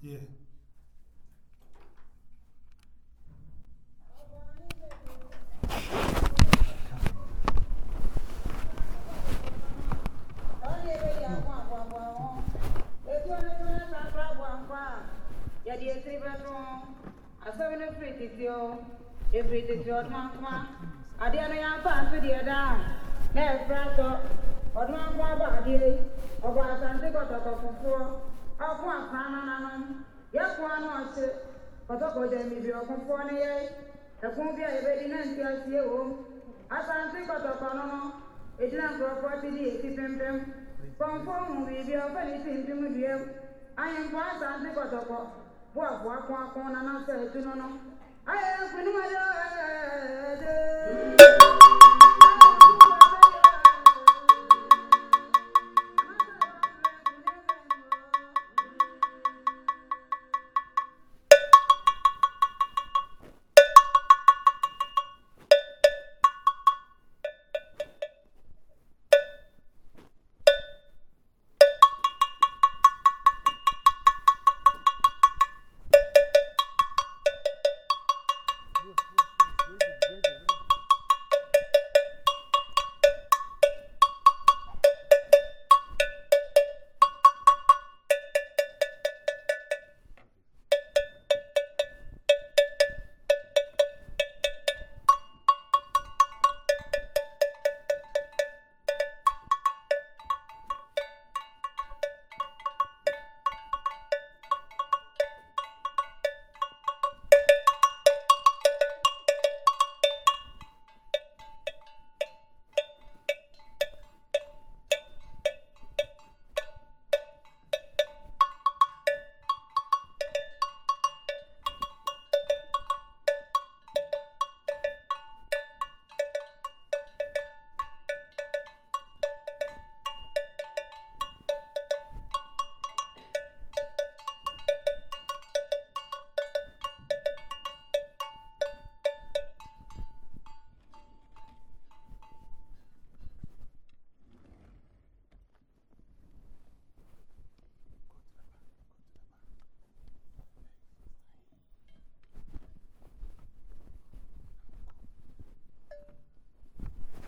Yeah. yàdì ètiri bẹ tó asọ́bi ní firi títí o efiri títí ọdún akuma adé ẹni yà fà nsú diẹ dáa náà efiri atọ ọdún. ɔko akwan no nanom yɛkoa no ɔhye kɔtɔkɔgya mibi ɔkofoɔ no yɛ ɛko bi a yɛbɛdi na nti aseɛ wɔ mu asante kɔtɔkɔ no no ɛgyina nkurɔfoɔ te de yɛsi pempem. Pɔnkɔ mu biribi a ɔfa ne si mpem duam ahemfo asante kɔtɔkɔ boaboa ko ako nanasɛ atu no no ayɛ nkonim adɛ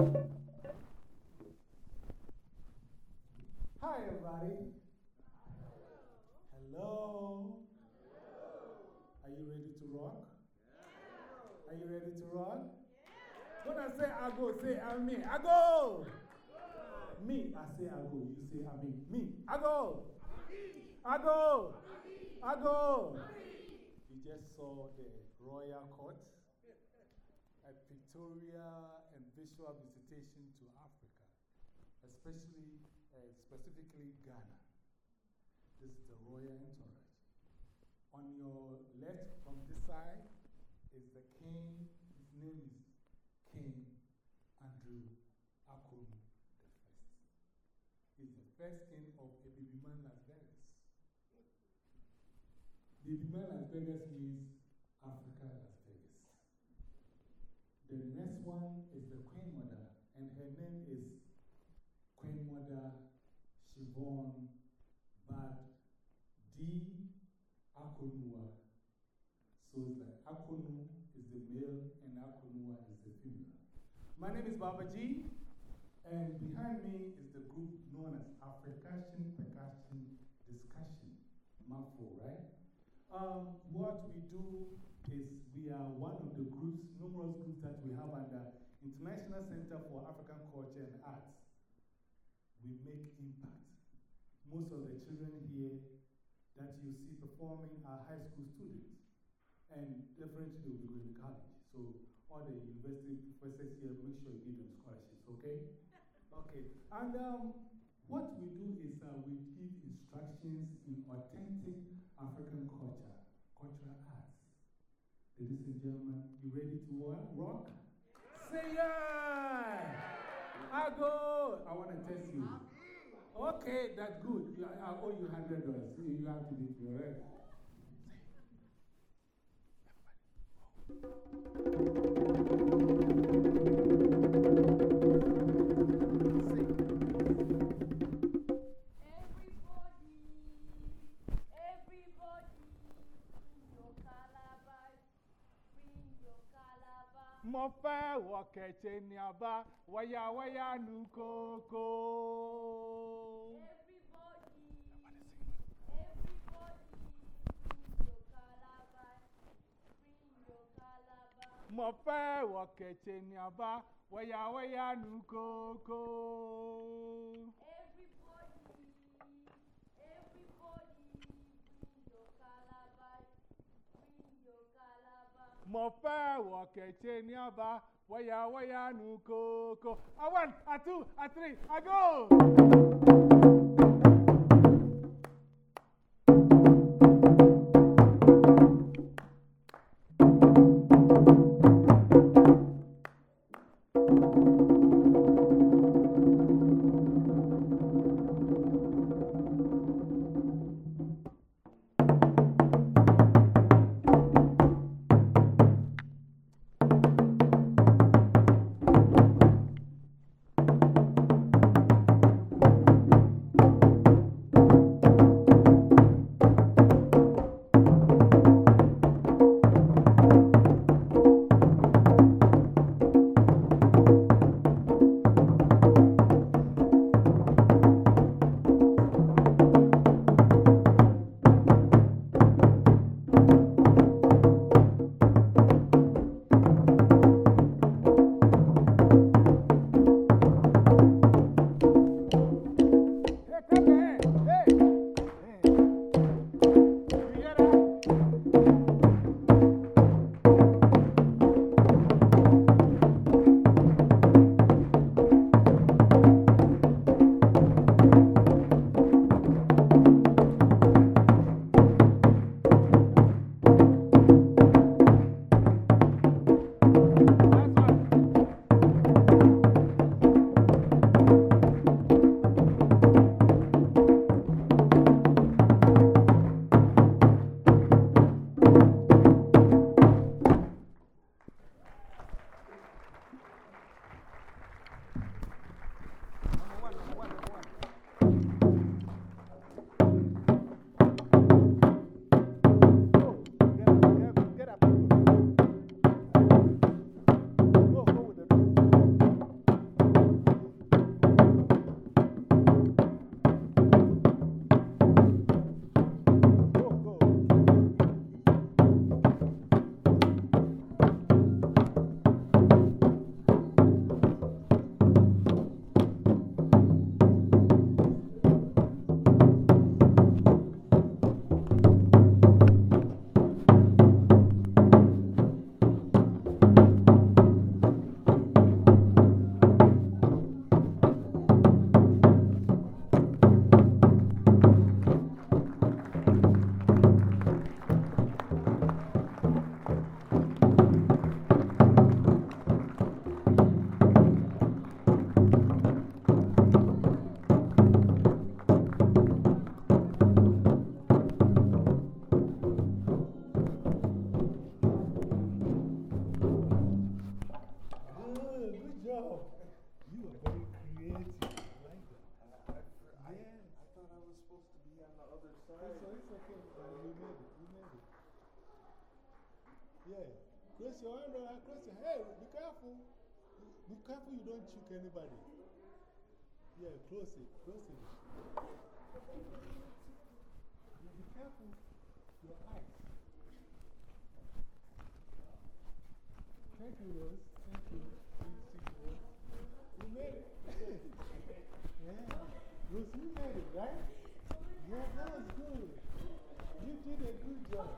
Hi, everybody. Hello. Are you ready to rock? Are you ready to rock? When I say I go, say I mean. I go. Me, I say I go. You say I mean. Me, I go. I go. I go. You just saw the royal court, a pictorial and visual visitation to Africa, especially uh, specifically Ghana. This is the royal entourage. On your left from this side is the king. His name is King Andrew Akonu the First. He's the first king of Ebibiman Las Vegas. Ebibiman Las Vegas means Africa Las Vegas. The next one is the Queen Mother, and her name is Queen Mother Siobhan Bad D. Akonua. So it's like Akonu is the male and Akonua is the female. My name is Baba G, and behind me is the group known as African Percussion Discussion, MAFO, right? Um, what we do is we are one of the groups, numerous groups that we have under International Center for African Culture and Arts. We make impact. Most of the children here that you see performing are high school students. And definitely they will be going to college. So, all the university professors here, make sure you give them scholarships, okay? Okay. And um, what we do is uh, we give instructions in authentic African culture, cultural arts. Ladies and gentlemen, you ready to rock? Say yeah! I go! I want to test you. Okay, that's good. You, I owe you hundred dollars. You have to leave your rent. mo fẹ́ wọ kẹ̀kẹ́ ní abá wáyáwáyá nu kókó. mo fẹ́ wọ kẹ̀tẹ̀ ní àbá wẹ́yàwẹ́yà nu kókó. everybody everybody bring your calabash bring your calabash. mo fẹ́ wọ kẹ̀tẹ̀ ní àbá wẹ́yàwẹ́yà nu kókó. a one a two a three a go. You made it. You made it. Yeah. Close your hand. uh, Close your Hey, be careful. Be careful you don't choke anybody. Yeah, close it. Close it. Yeah, be careful. Your eyes. Thank you, Rose. Thank you. Sweet, sweet Rose. You made it. yeah. Rose, you made it, right? Yeah, that was good. Did a good job.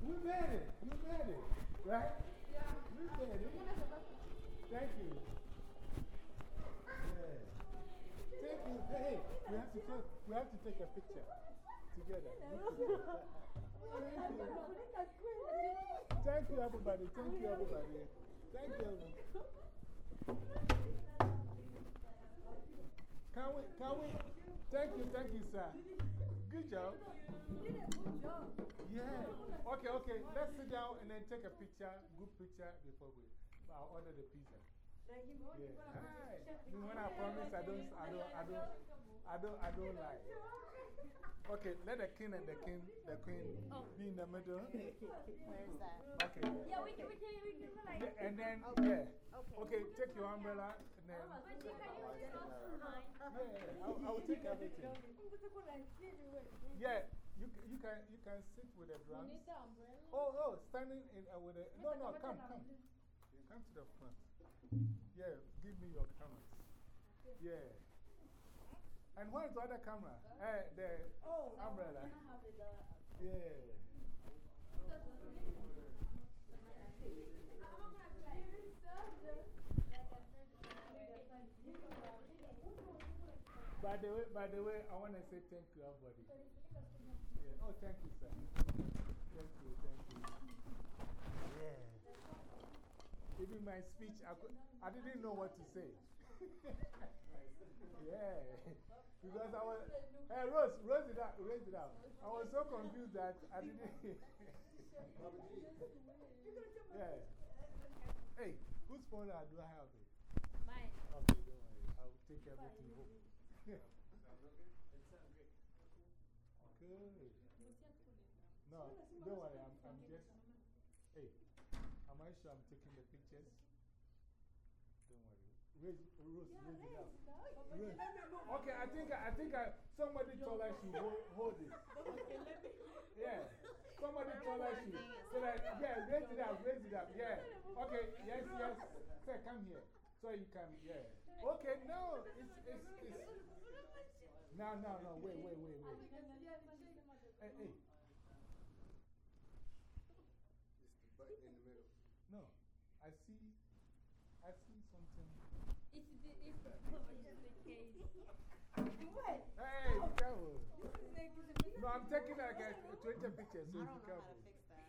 We made it. You made it. Right? Yeah. We made it. Thank you. Thank you. Hey, we have to take, we have to take a picture together. Thank you. Thank you, everybody. Thank you, everybody. Thank you. Can we, can we? Thank you, thank you, sir. Good job. Good job. Yeah. Okay, okay. Let's sit down and then take a picture, good picture before we. I'll order the pizza. Yeah. Hi. When I promise, I don't, I don't, I don't, I don't, I don't lie. Okay, let the king and the king, the queen be be in the middle? Where is that? Okay. Yeah, we can, we can, we can like. Yeah, And then, Okay. yeah. Okay. Okay, take your umbrella and then. But you can use this also mine. Yeah, I'll, I'll take everything. Yeah, you, you, can, you can sit with the drums. You need the umbrella? Oh, oh, standing in, uh, with a. No, no, come, come. Come to the front. Yeah, give me your cameras. Yeah. And where's the other camera? Uh, the umbrella. Yeah. By the way, by the way, I want to say thank you, everybody. Yeah. Oh, thank you, sir. Thank you, thank you. Yeah. Even my speech, I, could, I didn't know what to say. yeah. Because I was, hey, Rose, raise it up, raise it up. I was so confused that I didn't. yeah. Hey, whose phone do I have? It? Mine. Okay, don't worry. I'll take everything home. Yeah. Good. No, don't worry. I'm, I'm just. Hey, am I sure I'm taking the pictures? Don't worry. Raise, Rose, raise it up. Raise. Okay, I think, I think I, somebody told us to hold, hold it. Yeah. Somebody told us to. So that, yeah, raise it up, raise it up. Yeah. Okay, yes, yes. Say, come here. So you can, yeah. Okay, no, it's, it's, it's. No, no, no, wait, wait, wait, wait. Hey, hey. It's the button in the middle. No, I see, I see something. It's the, it's the, it's the case. Hey, be careful. No, I'm taking like a 20 pictures, so I be don't know how careful. to fix that.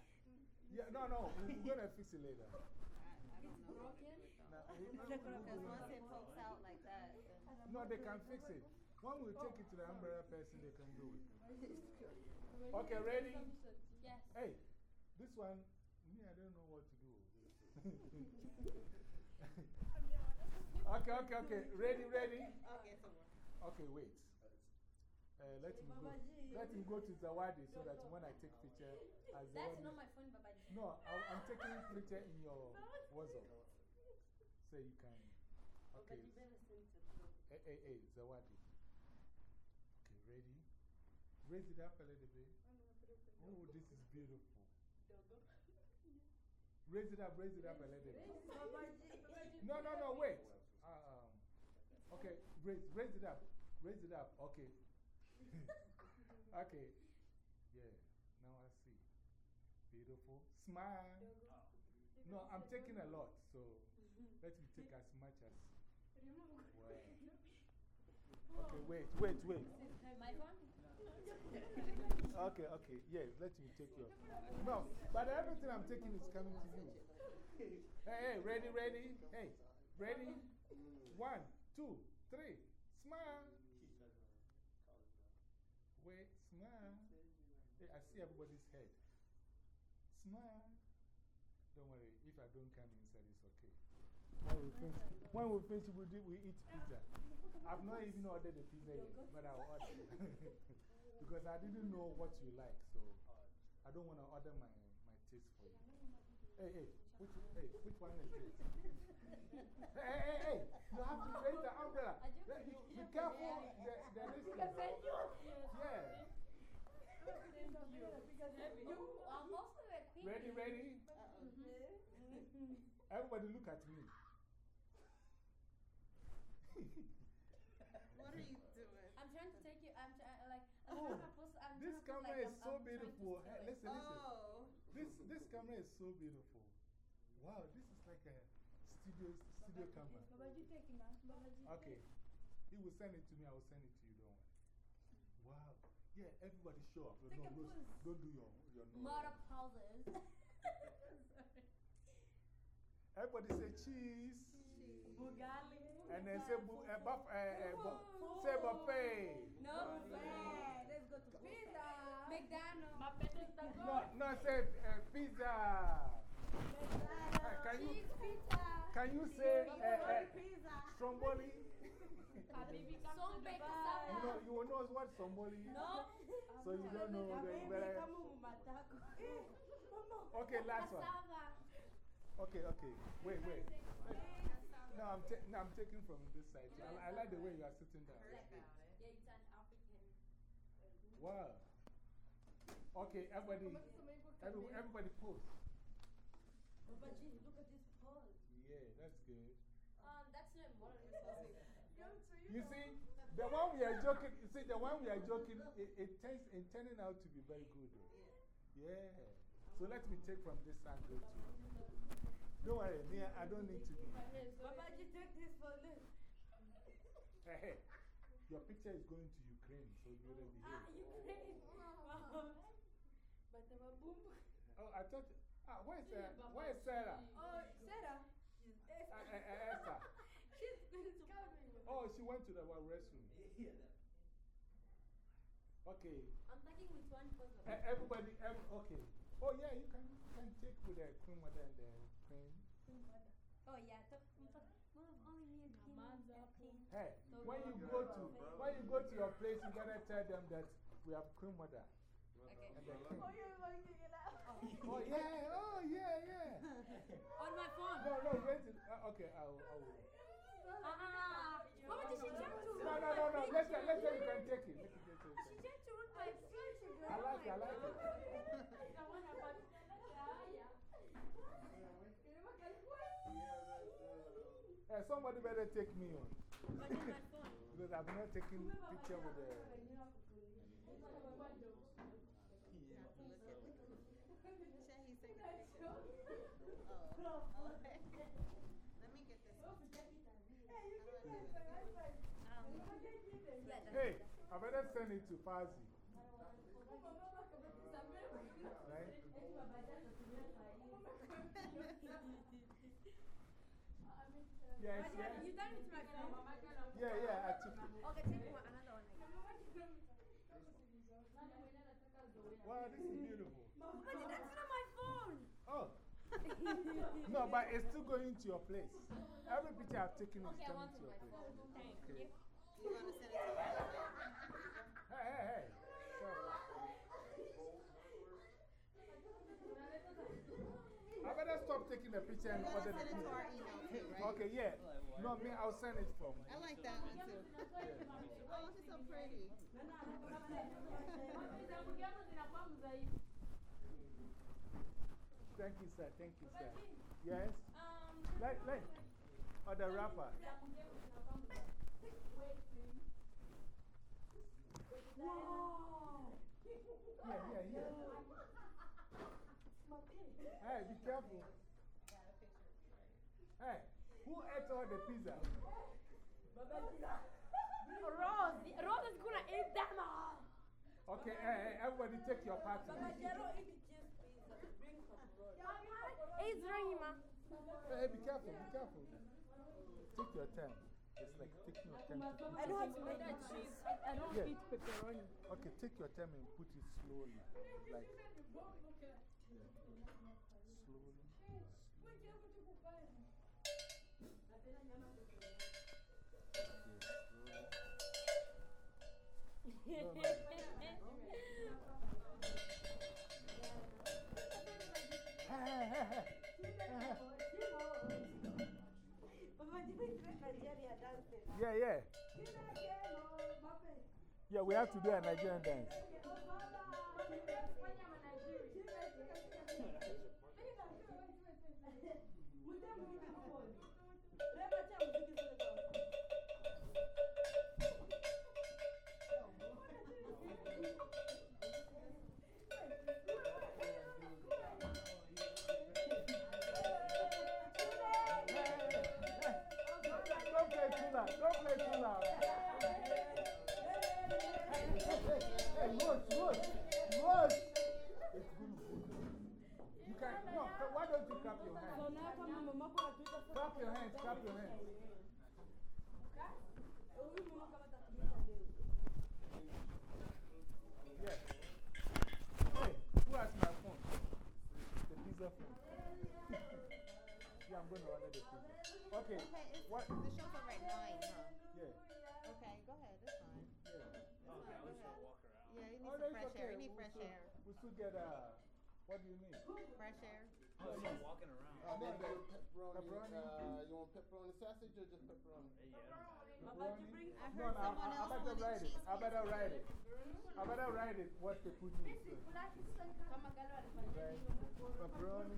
Yeah, no, no, we're going to fix it later. I, I don't know. Broken? No, we- Because once it pokes out like that, no, they can fix it. When we take it to the umbrella person, they can do it. Okay, ready? Yes. Hey, this one, me, I don't know what to do. okay, okay, okay. Ready, ready? Okay, so what? Okay, wait. Uh, let him go. Let him go to Zawadi so that when I take picture, as That's not my phone, Baba G. No, I, I'm taking picture in your WhatsApp. So you can. Okay. Baba G better send it to Hey, hey, hey, Zawadi. Okay, ready? Raise it up a little bit. Oh, oh this is beautiful. Raise it up, raise it up a little bit. No, no, no, wait. Raise, raise it up. Raise it up. Okay. okay. Yeah, now I see. Beautiful. Smile. No, I'm taking a lot, so let me take as much as. Wow. Okay, wait, wait, wait. My phone? Okay, okay, yeah, let me take your. No, but everything I'm taking is coming to you. Hey, hey, ready, ready? Hey, ready? One, two, three. Smile. Wait, smile. Hey, I see everybody's head. Smile. Don't worry, if I don't come inside, it's okay. When we finish, when we finish we, do, we eat pizza. I've not even ordered the pizza yet, but I'll order. because I didn't know what you like, so I don't want to order my, my taste for you. Hey, hey, which, hey, which one is this? Hey, hey, hey, hey, you have to raise the umbrella. Let- you- Be careful, the, the distance. Yeah. I'm also a queen. Ready, ready? Uh-oh. Everybody look at me. What are you doing? I'm trying to take you, I'm trying, uh, like, I'm Oh, trying to post, I'm This trying to camera like, is I'm- so I'm beautiful. Hey, listen, listen. Oh. This, this camera is so beautiful. Wow, this is like a studio, studio camera. Okay. He will send it to me, I will send it to you, don't worry. Wow. Yeah, everybody show up. No, Rose, don't do your, your nose. Mother pauses. Everybody say cheese. Bugali. And then say, bu uh, buff, uh, uh, bu say buffet. No. Let's go to pizza. McDonald's. No, no, say uh, pizza. Uh, can, you, Cheese pizza. Can you say uh, uh, stromboli? You know, you will know what stromboli is? No. So you don't know. the- but, uh, Okay, last one. Okay, okay. Wait, wait. No, I'm, ta no, I'm taking from this side. I, I like the way you are sitting down. Yeah, it's an African. Wow. Okay, everybody, every, everybody pose. Baba look at this pose. Yeah, that's good. Um, that's not modern responsibility. You see, the one we are joking, you see, the one we are joking, it, it, turns, it turning out to be very good. Though. Yeah. So let me take from this angle too. Don't worry, me, I don't need to be. Baba G, take this for this. Hey, hey, your picture is going to Ukraine, so you better Ah, behave. Ukraine. Wow. But the boom. Oh, I thought, ah, where's, uh, where's Sarah? Oh, Sarah. Uh, uh, uh, Esther. She's going to come. Oh, she went to the restroom. Okay. I'm talking with one person. Uh, everybody, ev okay. Oh, yeah, you can, you can take with the queen mother and the queen. Oh, yeah. Talk, I'm talking. Mom, only me and Queen. Queen. Hey, when you go to, when you go to your place, you gotta tell them that we have cream mother. Okay. And the king. Oh, you're get. Oh, yeah, oh, yeah, yeah. On my phone. No, no, wait. Uh, okay, I'll, I'll. Ah, Mama, did she check to No, no, no, no. Let's let's say you can take it. Let me take it. She checked to root my phone. I like it, I like it. Uh, somebody better take me on. But in my phone. Because I've not taken picture with the. Hey, I better um, send it to Fazi. Right? Yes, yes. You done with my phone? Yeah, yeah, I took it. Okay, take one, another one. Wow, this is beautiful. But that's not my phone. Oh. No, but it's still going to your place. Every picture I've taken is Okay, I coming want to your my place. phone. Thank Okay. you. Hey, hey, hey. Sorry. I better stop taking the picture and order the pizza. Okay, yeah. No, me, I'll send it from. I like that one too. Oh, she's so pretty. Thank you, sir. Thank you, sir. Yes? Um, Like, like. Or the rapper. Yeah, yeah, yeah. Hey, be careful. Hey, who ate all the pizza? Rose, Rose is gonna eat them all. Okay, hey, hey, everybody take your part. It's Rahima. Hey, be careful, be careful. Take your time. It's like taking your time. I how it. to make that cheese. I, don't Yeah. eat pepperoni. Okay, take your time and put it slowly. Like, yeah. slowly. Hey, hey, hey, Yeah, yeah. Yeah, we have to do a Nigerian dance. Rose, Rose. It's good. You can, no, why don't you clap your hands? Clap your hands, clap your hands. Yes. Hey, who has my phone? The pizza phone. yeah, I'm going to order the pizza. Okay, Okay, what? the show's over at nine, huh? Air, you need We fresh still- air. We still get uh, What do you mean? Fresh air. Uh, then you want pepperoni, Pepperoni? Uh, you want pepperoni sausage or just pepperoni? Pepperoni? I No, heard no, someone I, I better write it. I better write it. I better write it what they put in it. Kama galo alifanya Right. Pepperoni.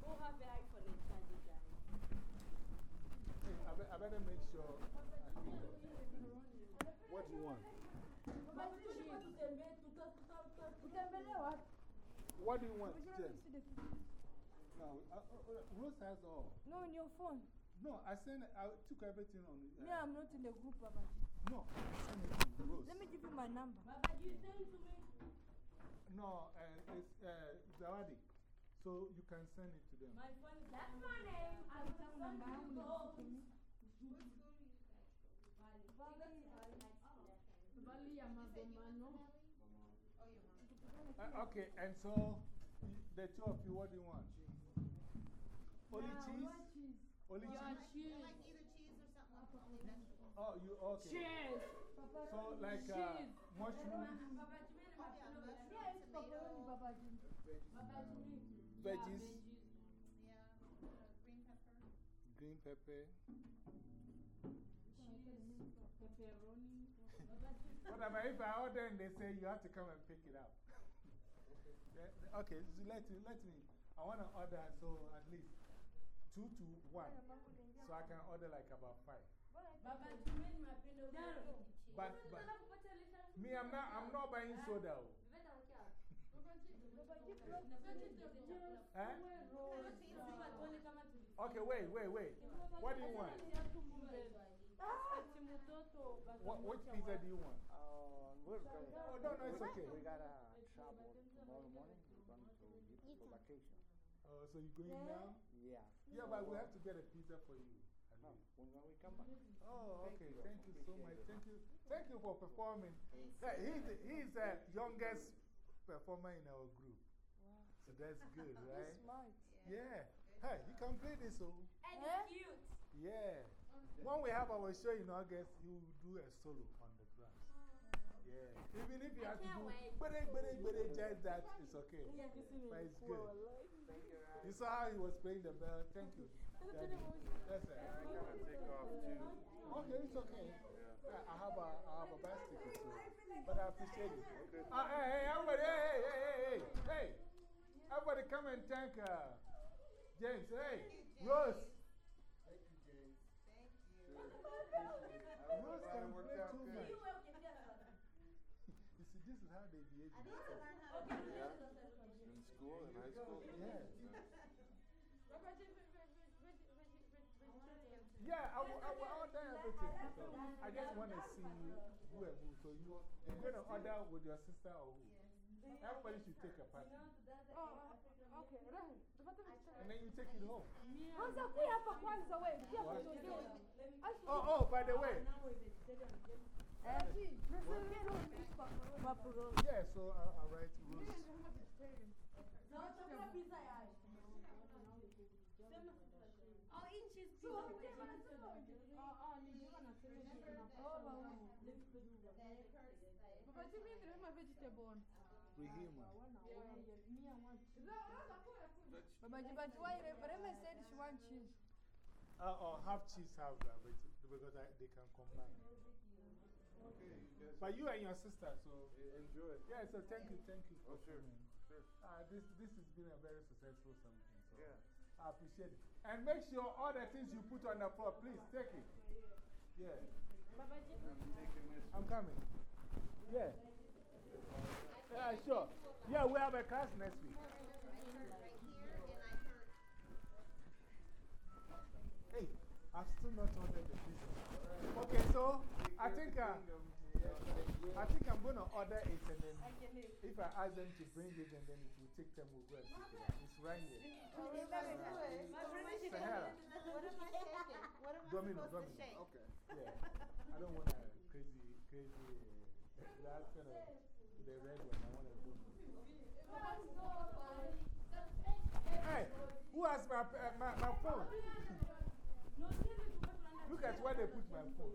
Go have the iPhone and it down. Hey, I, be, I better make sure. I. What do you want? What do you want, Jen? No, uh, uh, uh, Rose has all. No, in your phone. No, I sent. I took everything on. Uh, Me, I'm not in the group, Baba. No, I sent it to Rose. Let me give you my number. No, uh, it's uh, Zawadi. So you can send it to them. That's my name. I'm Number, how many to me? Uh, okay, and so the two of you, what do you want? Only cheese? Only cheese? Like either cheese or something with only vegetables. Oh, you okay. Cheers. So, like uh, mushrooms, Oh, yeah, mushrooms, Pepperoni, tomato, Baba. veggies, yeah, uh, green pepper. green pepper. Whatever, if I order and they say you have to come and pick it up. Okay, so let, me- let me. I want to order so at least two to one. So I can order like about five. But, but me, I'm not, I'm not buying soda. oh. Eh? Okay, wait, wait, wait. What do you want? What, which pizza do you want? Uh, we're going. Oh, no, no, it's okay. We gotta travel tomorrow morning. We're going to beautiful vacation. Oh, so you're going now? Yeah. Yeah, but we have to get a pizza for you. at No, when we come back. Oh, Thank okay. you. Thank you so much. Thank you. Thank you for performing. Yeah, he's the, he's the youngest performer in our group. So that's good, right? Smart. Yeah. Hey, you can play this, oh. And Eh? cute. Yeah. When we have our show in August, you will do a solo on the drums. Yeah. Even if you I have to do wait. bere, bere, bere, just that, it's okay. But it's good. Thank you. You saw how he was playing the bell? Thank you. Daddy. That's it. I gotta take off too. Okay, it's okay. Yeah, I have a, I have a basket too. But I appreciate it. Uh, hey, hey, everybody, hey, hey, hey, hey, hey, hey. Everybody come and thank uh, James. Hey, Rose. Rose glad can it worked play out too good. much. You see, this is how they behave. I need to learn how to do Yeah. In school, in high school? Yeah. I Yeah, I will, I will order everything. So I just want to see who and who. So you, you're going to order with your sister or who? Everybody should take a part. Oh, okay. Right. And then you take it home. Kwanza kuya hapa kwanza wewe. Pia What? kutokea. Oh, oh, by the way. Si, preferiro pepperoni. Yeah, so I'll, I'll write Rose. Oh, eat cheese pizza. Baba, do me the my vegetable. Rehema. Baba, but why Rema said she wants cheese. Uh, or half cheese, half uh, veg- because I, they can combine. Okay, you But you and your sister, so. enjoy it. Yeah, so thank you, thank you for Oh, sure. coming. Sure. Uh, this, this has been a very successful something. So Yeah. I appreciate it. And make sure all the things you put on the floor, please take it. Yeah. I'm taking. I'm coming. Yeah. Yeah, sure. Yeah, we have a class next week. I've still not ordered the pizza. Okay, so I think, uh, I think I'm going to order it and then if I ask them to bring it and then it will take them, we'll go and pick it. It's right here. Sahara. What am I shaking? What am I Domino, supposed domino. to shake? Okay. Yeah. I don't want a crazy, crazy, uh, that kind of, the red one. I want a domino. Hey, who has my, uh, my, my phone? Look at where they put my phone.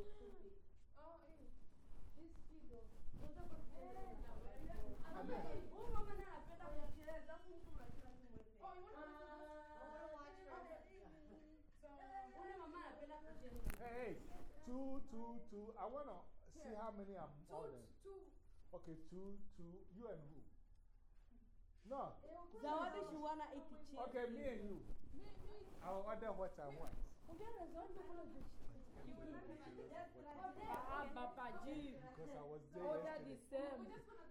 Hey, two, two, two. I want to see how many I'm two, ordering. Two. Okay, two, two. You and who? No. Zawadi, she want to eat the cheese? Okay, me and you. I'll order what I want. Uganda, Zawadi don't wanna do chicken. You will eat Ah, Papa G. Because I was there Oh, yesterday. same.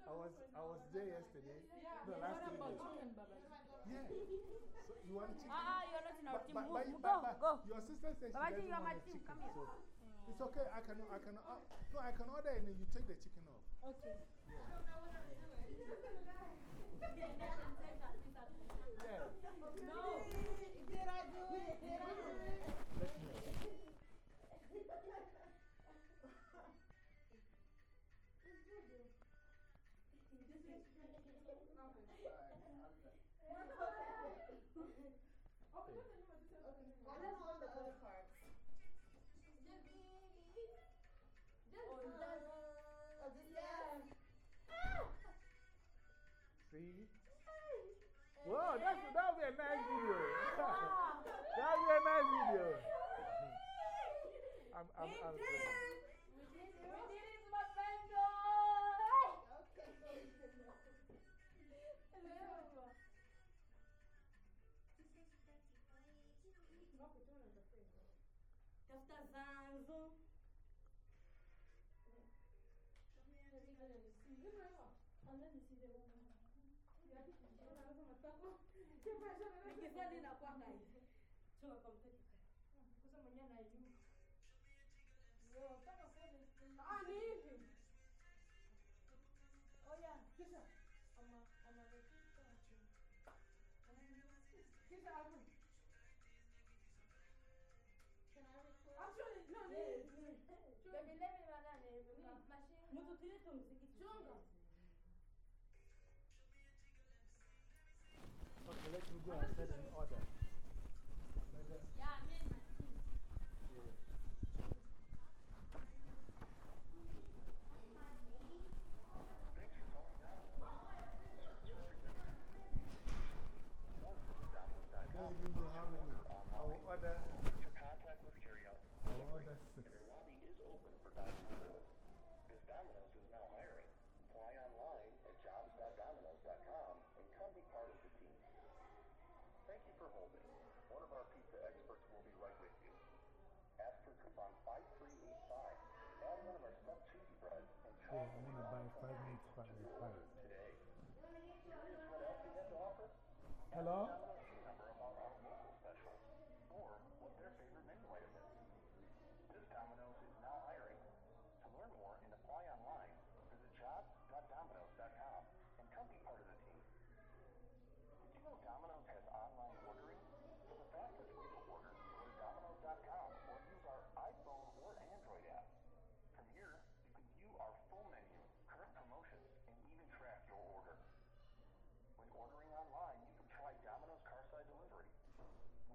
I was, I was there yesterday. Yeah, No, last about three days. chicken, Baba G? Yeah. So you want chicken? Ah, ah, you're not in our team. but, Move, but, move, but, go, but go. your sister says she Baba G, doesn't my want a team. chicken. Come here. So it's okay. I can, I can, uh, no, I can order and then you take the chicken off. Okay. Yeah. No. Did I do it? Did I do it? I'm, I'm, I'm, Tafuta zanzo. Nikizadi inakuanga hivi. Chunga kwa mtoto. Breads and Yeah, try I'm going to buy five minutes by five. today. Curious what else we have to offer? Hello? Domino's team member about our local specials or what their favorite menu item is. This Domino's is now hiring. To learn more and apply online, visit jobs.domino's.com and come be part of the team. Did you know Domino's has online ordering? For the fastest way to order, go to domino's.com or use our iPhone or Android app. From here, you can view our full menu, current promotions, and even track your order. When ordering online, you can try Domino's Carside Delivery.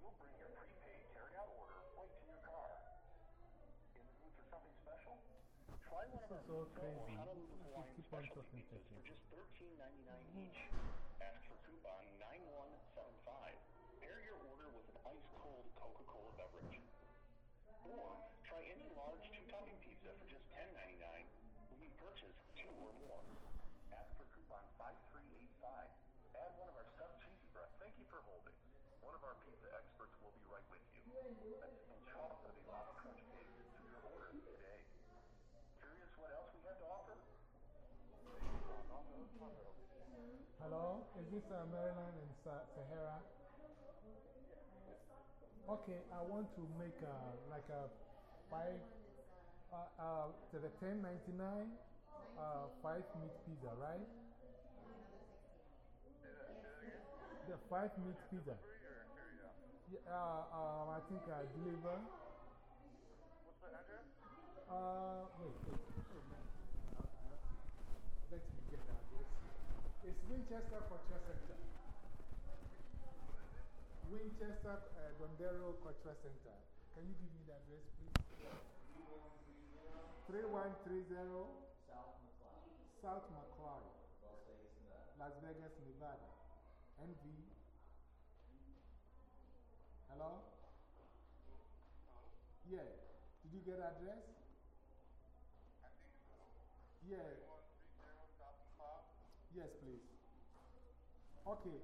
We'll bring your prepaid carry-out order right to your car. In the mood for something special? Try one of our so crazy. Hawaiian specialty pizzas for just $13.99 each. Ask for coupon 9175. Pair your order with an ice-cold Coca-Cola beverage. Or try any large two-topping pizza for just $10.99 when you purchase two or more. Ask for coupon 5385. Add one of our stuffed cheesy breads. Thank you for holding. One of our pizza experts will be right with you. And chocolate a lava crunch cake to your order today. Curious what else we have to offer? Hello? Is this uh, Maryland and Sahara? Okay, I want to make uh, like a five, uh, uh, to the 1099, uh, five meat pizza, right? The five meat pizza. Yeah, uh, um, I think I deliver. What's the address? Uh, wait, wait. Oh, man. Uh, uh, let me get the address. It's Winchester Cultural Center. Winchester uh, Cultural Center. Can you give me the address, please? 3130 South McLeod, Las Vegas, Nevada. NV. Hello? Yeah. Did you get address? Yeah. 3130 South McLeod. Yes, please. Okay.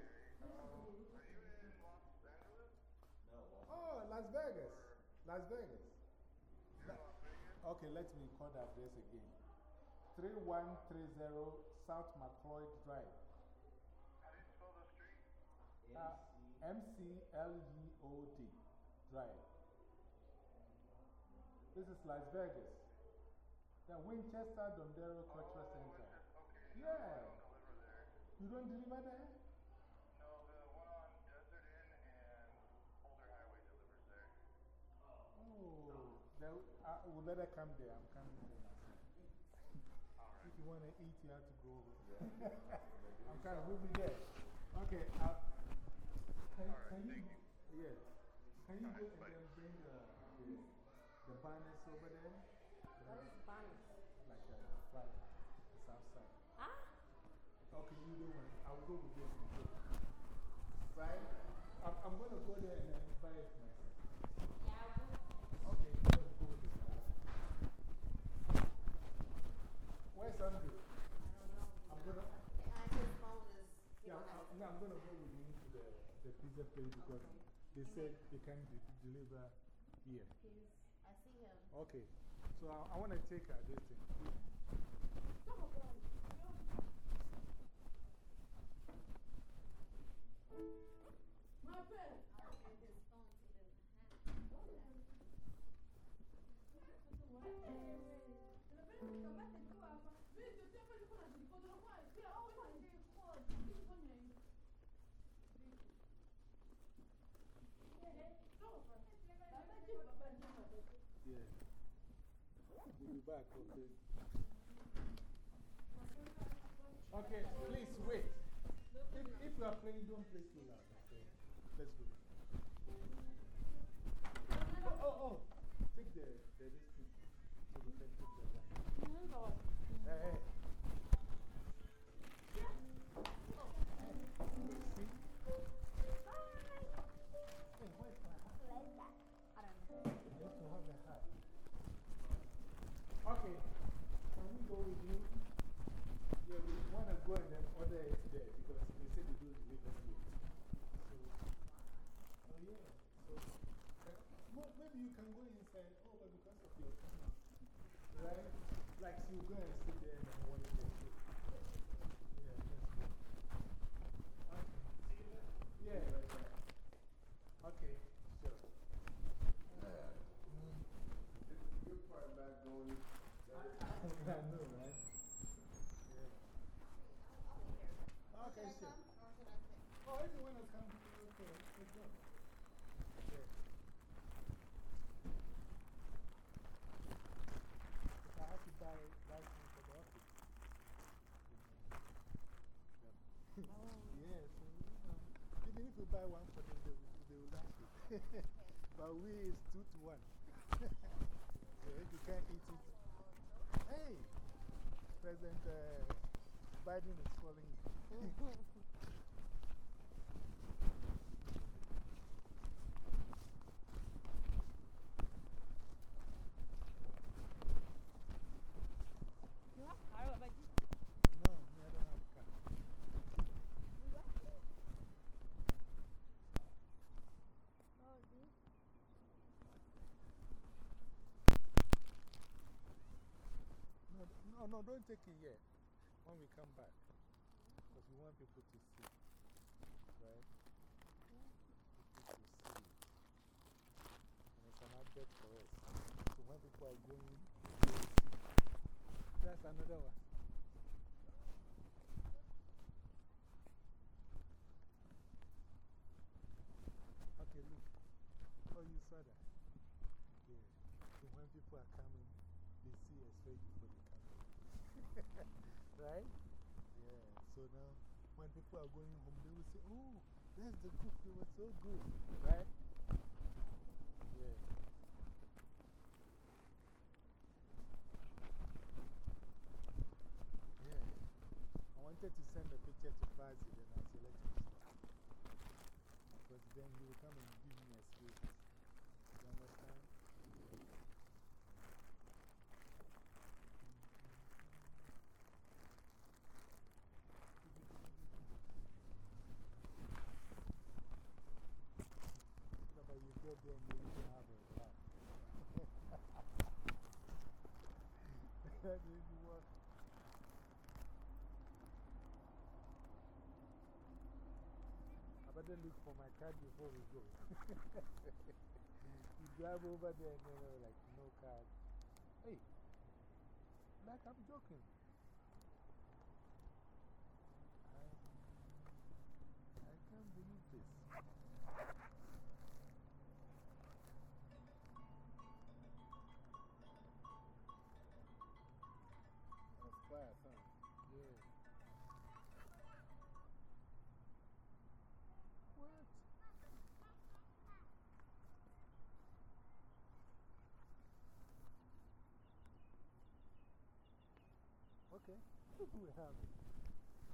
Oh, Las Vegas. Las Vegas. Okay, let me call the address again 3130 South McLeod Drive. How you spell the street? Uh, M C L E O D Drive. This is Las Vegas. The Winchester Dondero Cultural Center. Yeah. You don't deliver there? No, the one on Desert Inn and Boulder Highway delivers there. Oh, the, uh, we'll let her come there. I'm coming there myself. If you want to eat, you have to go. I'm coming. We'll be there. Okay. Uh, can, can you? Yes. Can you go and then bring the, the, the banners over there? What is bonus? Like a flag. It's outside. Ah? Okay, you don't want I'll go with you. Right? I'm, I'm going to go there and then buy it myself. Yeah, I'll go. Okay, let's go with it. Where's Andrew? I don't know. I'm gonna, And his phone is. yeah, I'm, no, I'm gonna go with him to the, because they said they can de deliver here. I see him. Okay, so I, I want to take uh, this thing. My. Yeah. We'll be back, okay? Okay, please wait. If, if you are playing, don't play too loud. Okay? Let's go. Oh, oh, oh. Take the, the this thing so we can take the line. Hey, hey. See? Hey, where's my hat? I don't know. I used to have a hat. Okay, can we go with you? Yeah, we want to go and then order it there because they said they do deliver here. So, oh yeah. So, uh, mo- maybe you can go inside. Oh, but because of your time, right? You go and sit there and watch the show. Yeah, let's go. Okay. Yeah, right there. Okay, sure. It's the good part about going. I know, right? Yeah. Okay, sure. Oh, if you want to come, okay, let's go. Yeah. If I have to buy license for the office. Yeah, so, you know, even if you buy one for them, they they will it. but we is two to one. so if you can't eat it, hey, President uh, Biden is calling. You have car, but you. No, me, I don't have a car. Oh, see? No, no, don't take it yet. When we come back. Because we want people to see. Right? People to see. And it's an advert for us. So when people are going. That's another one. Okay, look. Oh, you saw that? Yeah. So when people are coming, they see before they come in. Right? Yeah. So now, when people are going home, they will say, Oh, that's the cook. It was so good. Right? Yeah. Yeah. I wanted to send a picture to Fazi, then I said, let him stop. Because then he will come and give me a space. Better look for my card before we go. you drive over there and then they're like, no card. Hey, like I'm joking. I, I can't believe this. We have.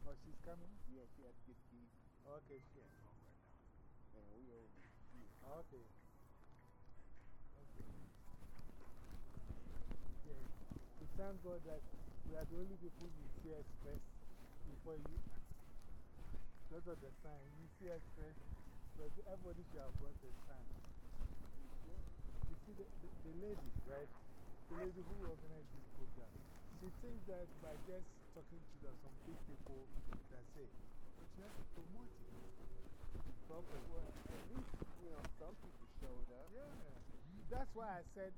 Oh, she's coming? Yeah, she had to get the keys. Okay, sure. And we are here. Ah, okay. Okay. Yeah. We thank God that we are the only people you see express before you. Because of the sign, you see express, but everybody should have brought a sign. You see the, the, the lady, right? The lady who organized this program. She thinks that by just talking to the, some big people, that's it. But you have to promote it properly. Well, at least, you know, some people showed up. Yeah. That's why I said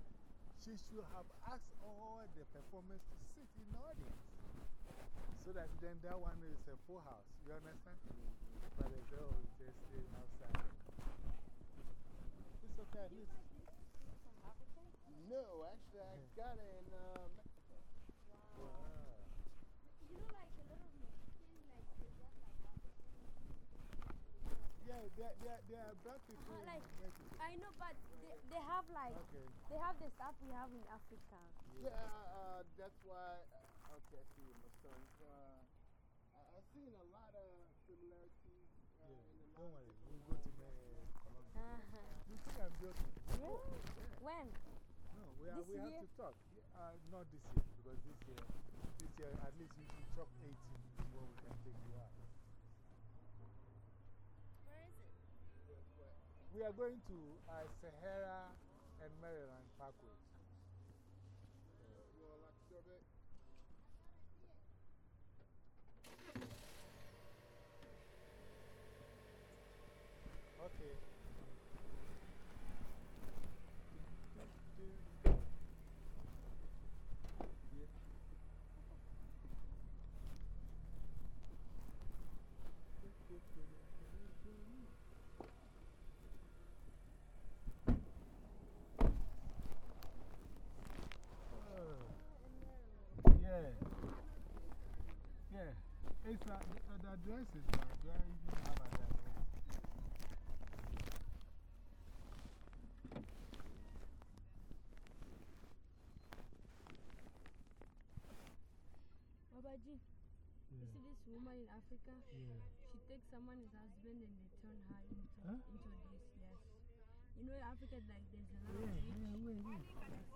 she should have asked all the performers to sit in the audience. So that then that one is a full house. You understand? Mm-hmm. But the girl is just staying outside. It's okay, at least. No, actually, I got it in um, uh, Mexico. Wow. You know, like a lot of Mexican, like, they got like Yeah, are black people Uh, like- I know, but they, they have like, Okay. they have the stuff we have in Africa. Yeah, uh, that's why. Uh, okay, I see my son's. Uh, I, I've seen a lot of similarities. Uh, Yeah. in Don't worry, we'll go to ways. the Colombia. Uh-huh. You think I'm joking? Really? Yeah. When? No, we, are, This we have to talk. Uh, not this year, because this year, this year at least you should talk 18 before we can take you out. We are going to uh, Sahara and Maryland Parkway. Okay. The, the address is uh, do I even have an address? Baba G, you see this woman in Africa? Yeah. She takes someone's husband and they turn her into, Huh? into this, yes. You know, in Africa, like, there's a lot Yeah, of yeah, rich. wait. Yes.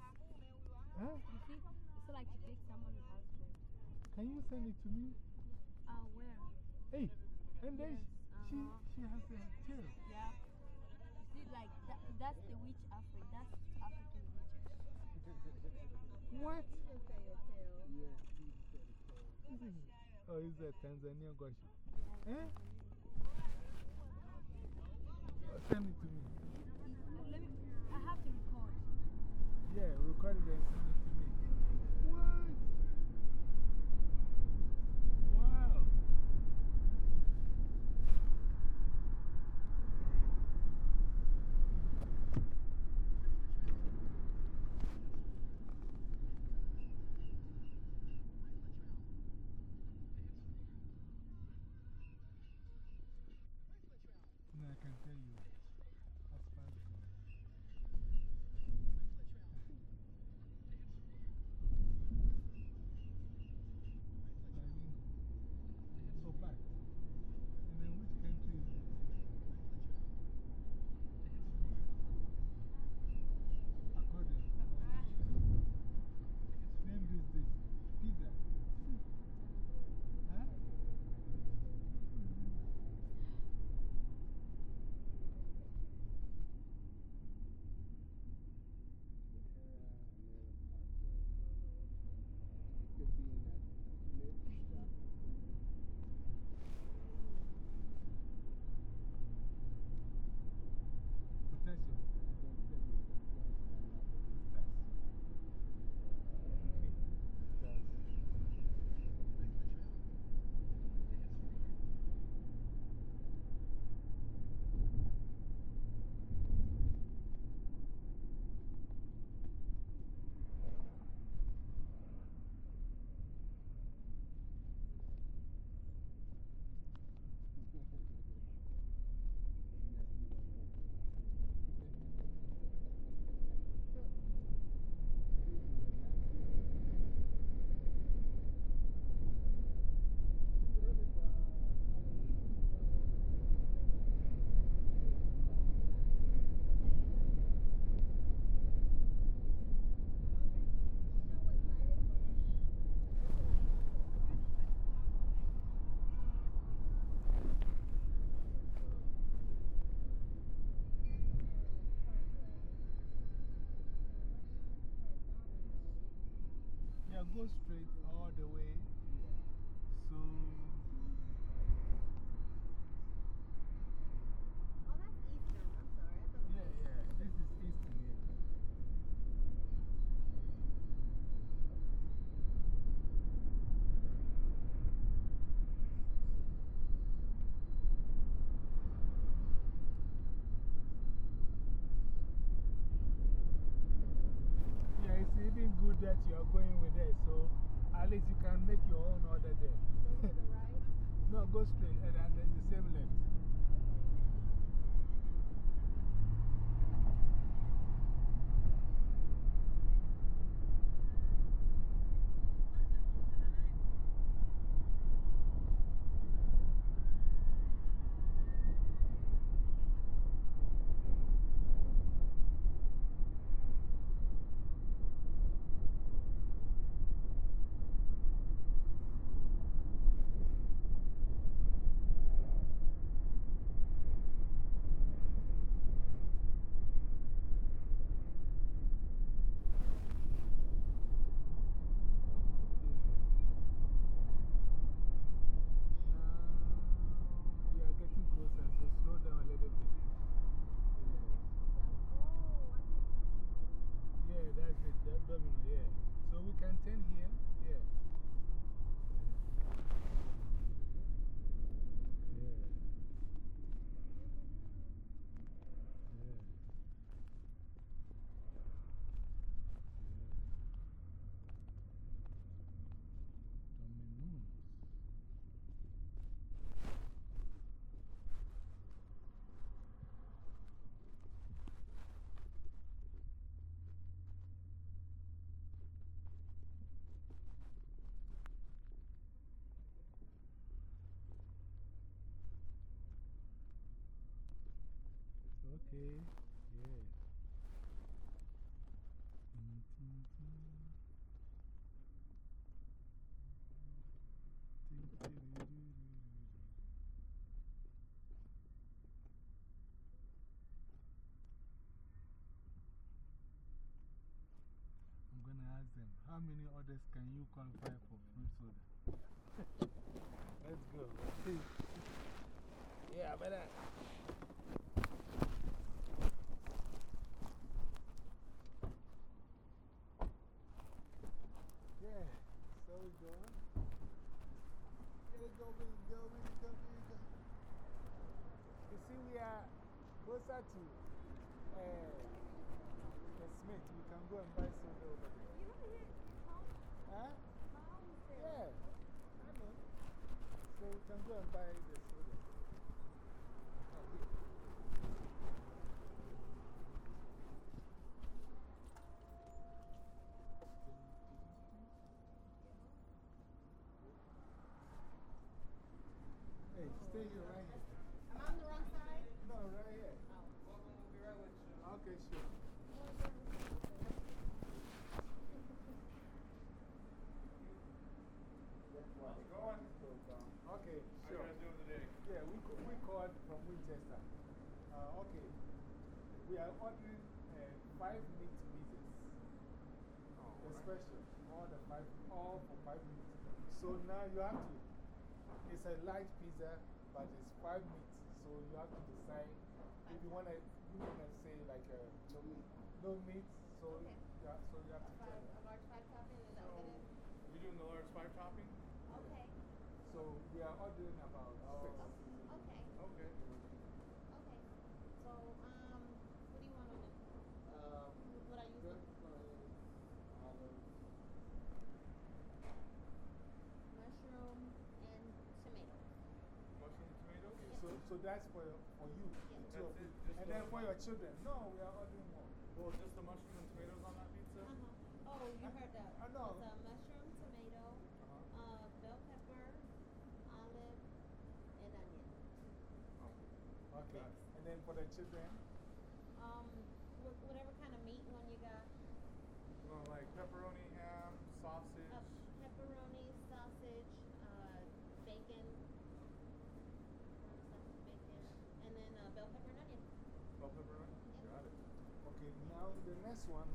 Huh? You see? It's like she takes someone's husband. Can you send it to me? Ah, where? Hey, and then Yes, she, uh-huh. she has a tail. Yeah. You see, like, that, that's the witch Afri. That's African witches. What? Yeah, he said it. so. This is, oh, it's a Tanzanian gossip. Eh? Oh, send it to me. Let me, I have to record. Yeah, record it go straight all the way. That you are going with it, so at least you can make your own order there. no, go straight and then the same left. Turn here, yeah. Yeah. Yeah. Domino's. Okay, yeah. Doo, doo, doo. I'm going to ask them, how many orders can you qualify for fruit soda? Let's go. yeah, but uh, I. Yeah, so we going. Here we go, here we go, here we go, here we go. You see, we are closer to uh, the Smith. We can go and buy soda over there. You know here, Huh? Yeah, I know. So we can go and buy the soda. Hey, stay here right here. Am I on the wrong side? No, right here. Okay, sure. Going? Okay, How you sure. guys doing today? Yeah, we, ca- we called from Winchester. Uh, okay. We are ordering uh, five meat pizzas. The special. All the five, all for five meat. So now you have to, it's a large pizza, but it's five meat. So you have to decide if you want to, you want to say like uh, no meat. No meat. So, Okay. yeah, so you have to tell Five, them. a large five topping, is that what it is? We doing the large five topping? Okay, So we are ordering about six. okay, Okay. okay. So, um, what do you want on it? Um, What I use? good it? for olive. Mushroom and tomato. Mushroom tomatoes? So, so that's for, for you, the two of That's you. it, And then for your children. No, we are ordering more. Well, just the mushroom and tomatoes on that pizza? Uh-huh. Oh, you heard that. I know. It's a mushroom, tomato, Uh-huh. uh, bell pepper, olive, and onion. Okay. And then for the children, Um, wh whatever kind of meat one you got. Well, like pepperoni, ham, sausage. Uh, pepperoni, sausage, uh, bacon. Sausage, bacon. And then uh, bell pepper and onion. Bell pepperoni? Yep. Got it. okay, now the next one,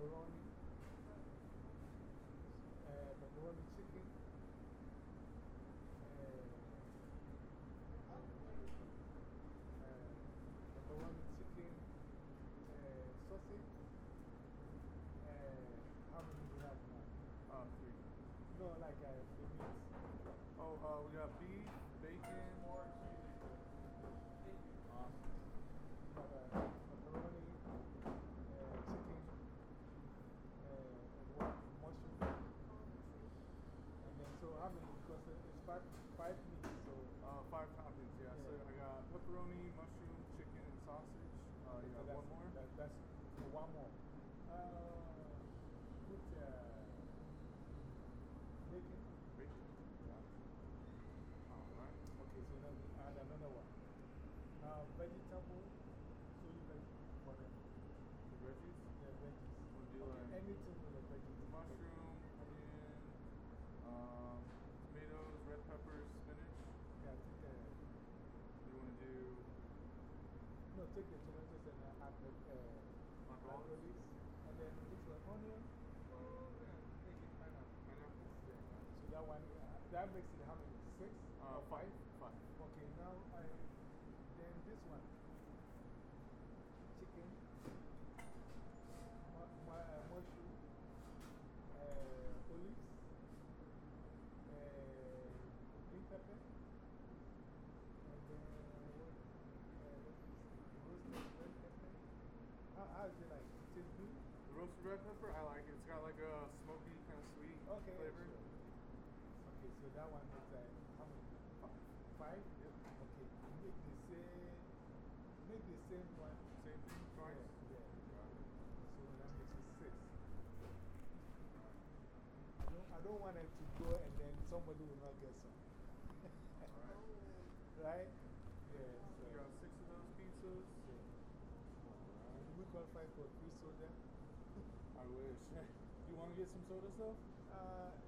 Around you. that one, that makes it how many? Six? Uh, or five? Five. Okay, now I, then this one. that one is like, how many? Five? Okay. Make the same, make the same one. Same price? Yeah. yeah. So that makes it six. I don't, I don't want it to go and then somebody will not get some. right? Yeah. So you got six of those pizzas. Yeah. We qualify for free soda. I wish. you want to get some soda stuff? Uh,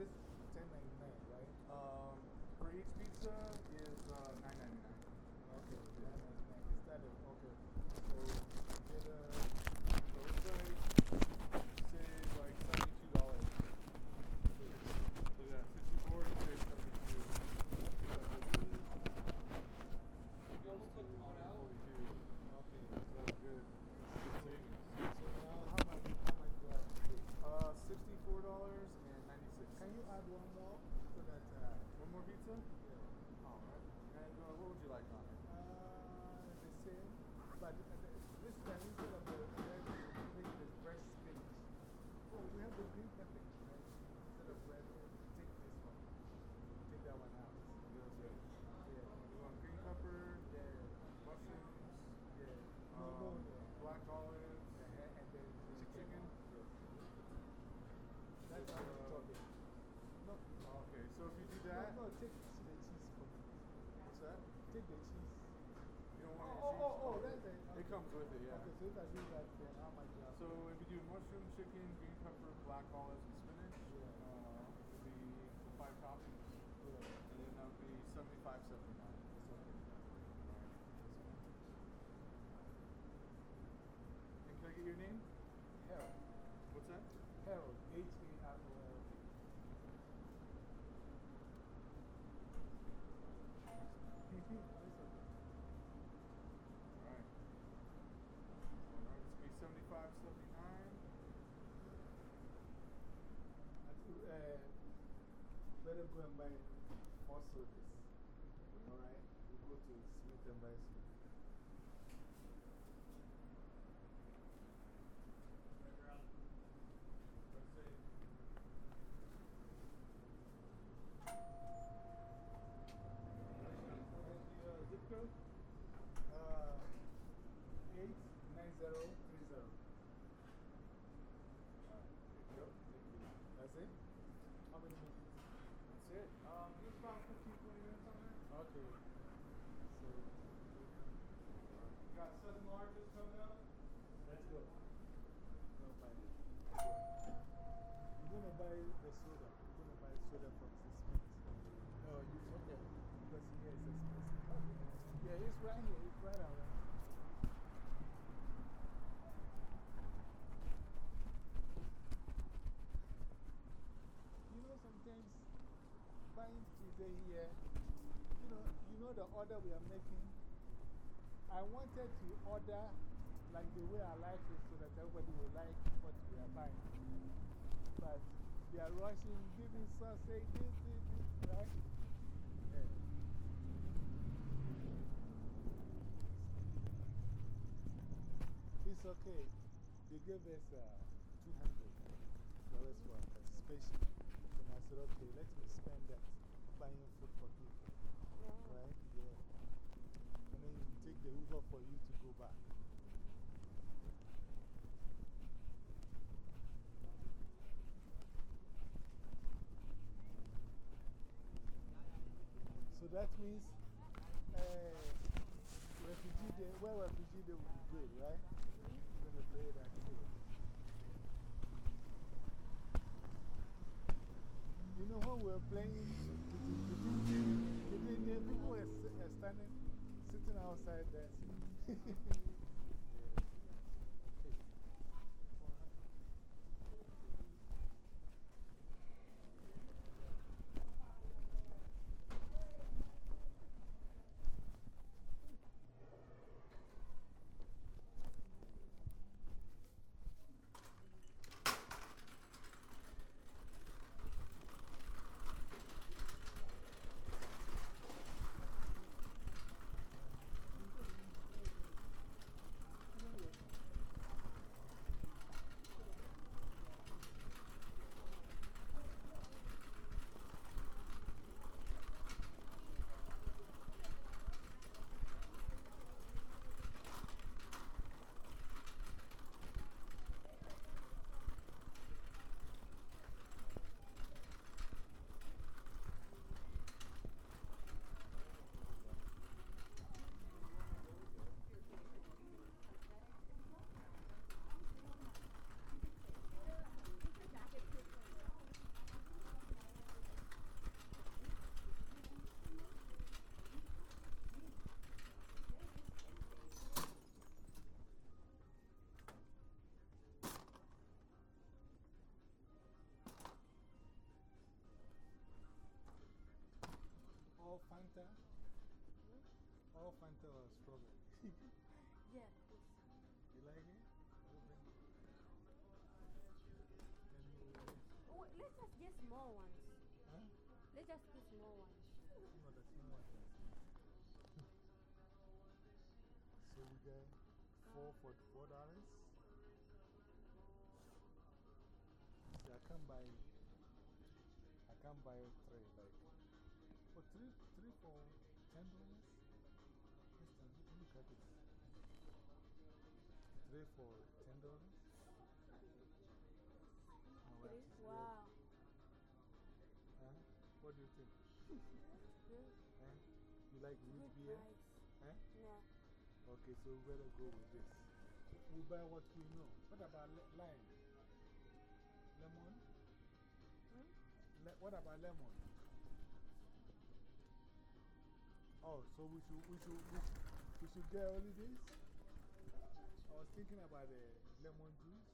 this comes with it, yeah. So if you do mushroom, chicken, green pepper, black olives, and spinach, uh, it would be five toppings. And then that would be 75 79 Can I get your name? Harold. What's that? Harold. go and buy four sodas. Alright? We go to Smith and buy some. Buying here, you know, you know the order we are making? I wanted to order like the way I like it so that everybody will like what we are buying. But they are rushing, giving sausage, this, this, this, right? Yeah. It's okay. They gave us uh, $200 for participation. And I said, okay, let me spend that buying food for people. Right? Yeah. And then you take the Uber for you to go back. So that means uh, refugee day, where refugee day will be great, right? We're going to play that too. You know, when we were playing, outside dancing. Let's just get small ones. The small one. So we got four for four dollars. I can't buy, I can't buy three, like, for three, three for ten dollars? Look at. Three for ten dollars? Huh? You like root beer? Huh? Yeah. Okay, so we better go with this. We buy what we know. What about lime? Lemon? Hmm? Le what about lemon? Oh, so we should, we should, we should, we should get only this? I was thinking about the lemon juice.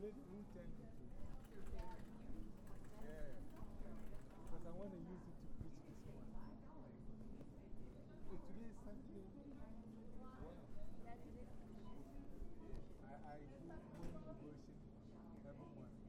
Lady who turned it to. Yeah. Because I want to use it to preach this morning. Hey, today is Saturday. Yeah. That's it. I, I do morning devotion every morning.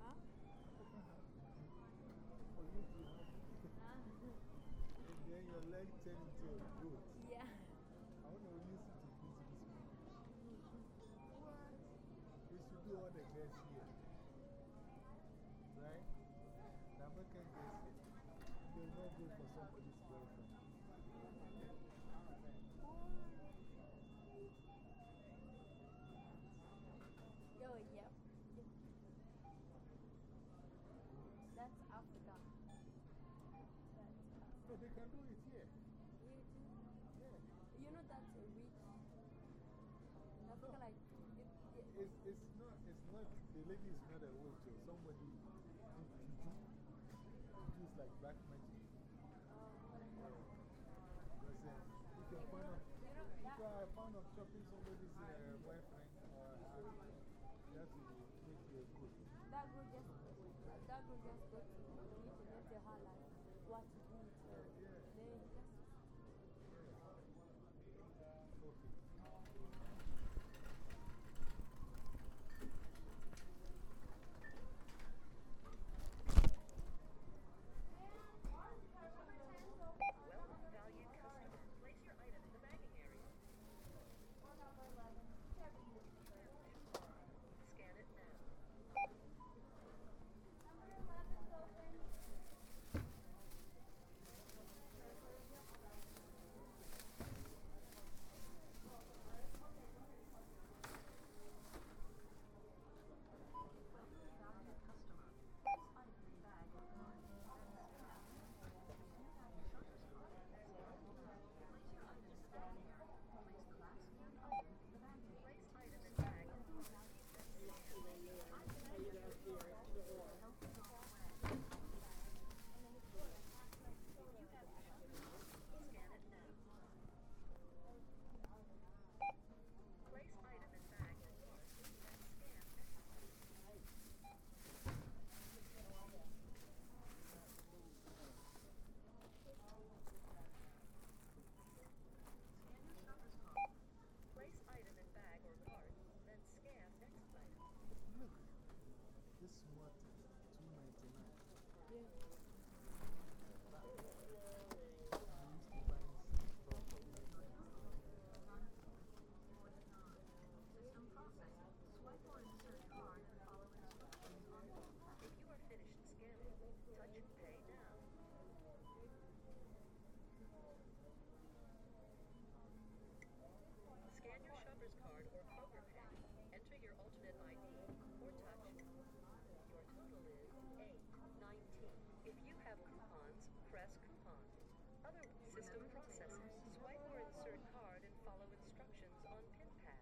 Huh? And then your leg turn into a goat. Yeah. I want to use it to preach this morning. We should do all the girls here. Right? The American girls here. They will not go for somebody's girlfriend. Yo, yep. That's Africa. That's So they can do it here. Yeah. You know that's a rich Africa, like, it, it, It's, it's, not, it's not, the lady is not a witch somebody. Juju like black magic. Yeah. Because you can find out, if I found out chopping somebody's uh, boyfriend or you have to make you good. that just, that girl just got to and then tell her, like, what to do Other system processes. Swipe or insert card and follow instructions on pin pad.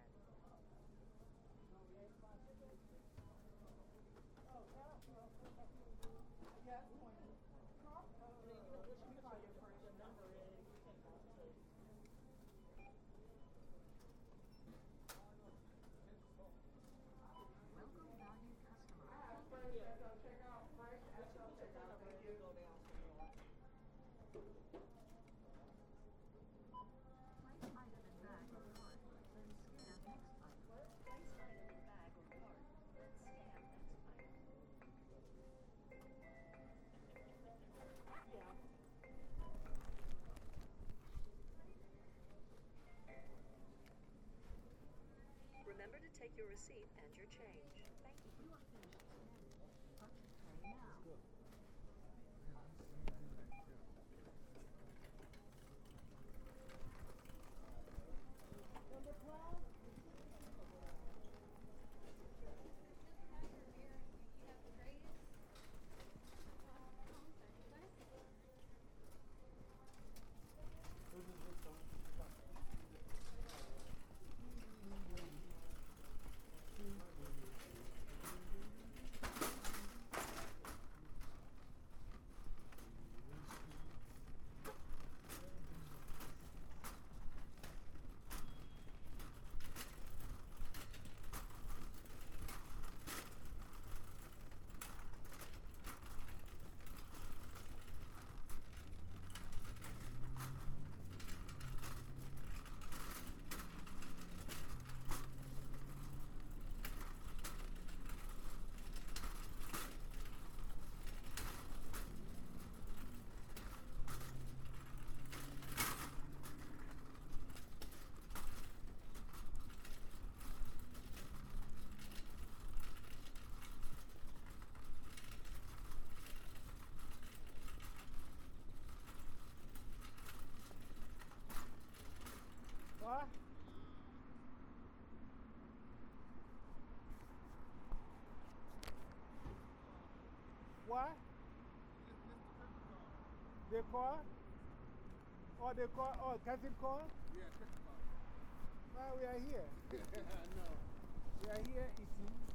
Welcome, Remember to take your receipt and your change. Thank you. You are finished scanning. Touch pay now. Number 12? What? What? They call? Oh, they call? Oh, cousin call? Yeah, check the card. Well, we are here. no. We are here eating.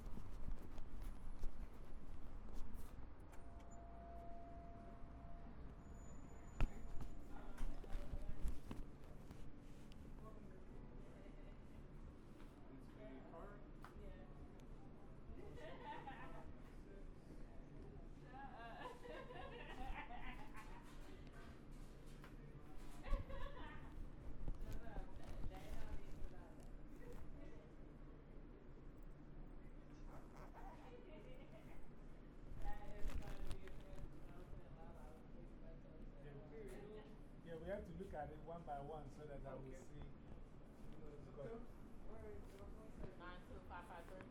Yeah, we have to look at it one by one so that I will see. Because- Nine two five five three.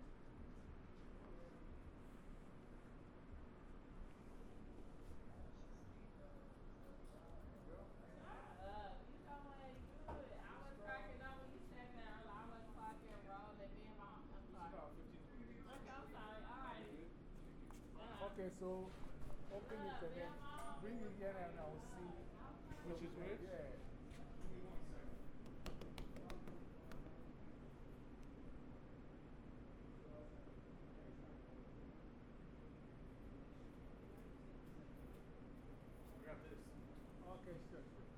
Okay, so open it and then bring it here and I will see. Which is which? Yeah. I got this. Okay, sure, sure.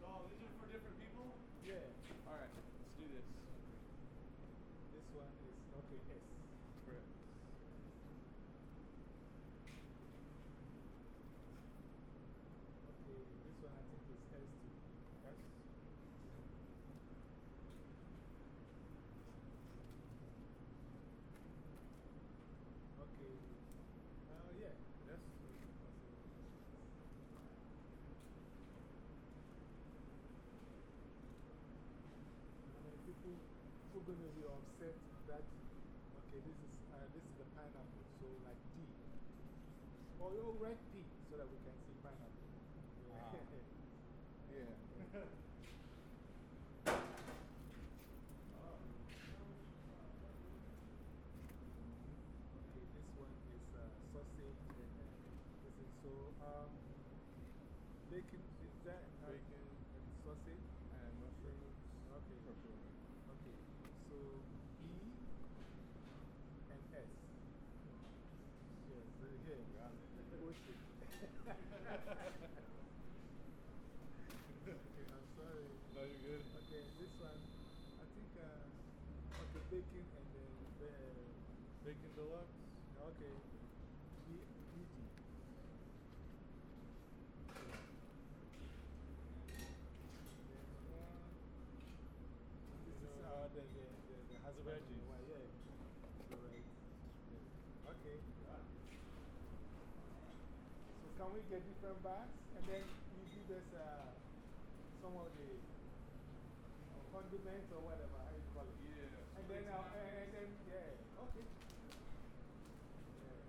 So these are for different people? Yeah. Alright, let's do this. This one is, okay, S. Correct. Okay, this one I think is S2. Yes. Okay. Uh, yeah. Yes. I mean, people, people going to be upset that, okay, this is, uh, this is the pineapple, so like D. Or oh, write P, so that we can see pineapple. Ah. yeah. Okay, this one is uh, sausage and uh, this is so, um, bacon, is that uh, Bacon. and sausage? And mushrooms. Okay. Pepperoni. Okay, so E and S. Yes, so here. Got it. Ocean. okay, I'm sorry. No, you're good. Okay, this one, I think, uh, okay, bacon and then the. Bacon deluxe. Okay. Is uh, the, the, the, the husband. and veggies. wife, Yeah. Right. Yeah. Okay. So, can we get different bags? And then you give us uh, some of the condiments or whatever, how you call it. Yeah. And then, uh, and then, yeah, okay. Yeah.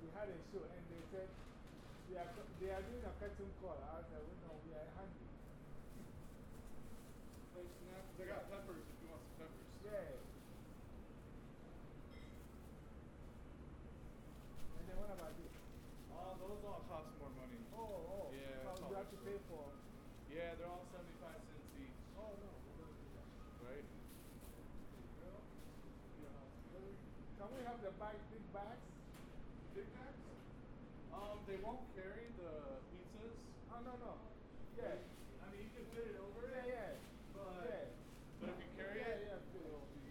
We had a show and they said, they are, they are doing a curtain call. I said, well, no, we are hungry. They got peppers if you want some peppers. Yeah. And then what about this? Uh, those all cost more money. Oh, oh. Yeah, So it's you have to pay for. Yeah, they're all 75 cents each. Oh, no, we don't do that. Right? Can we have the bag, big bags? Big bags? Um, they won't carry the pizzas. Oh, no, no. Yeah. I mean, you can fit it over Yeah, it. yeah. But, yeah. but if you carry yeah, it, yeah, fit. it'll be.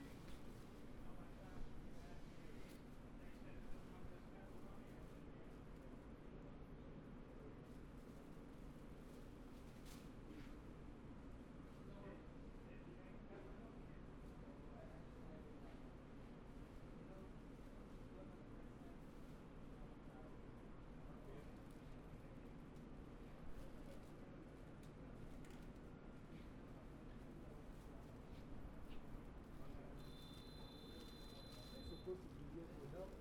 They're supposed to be here to help.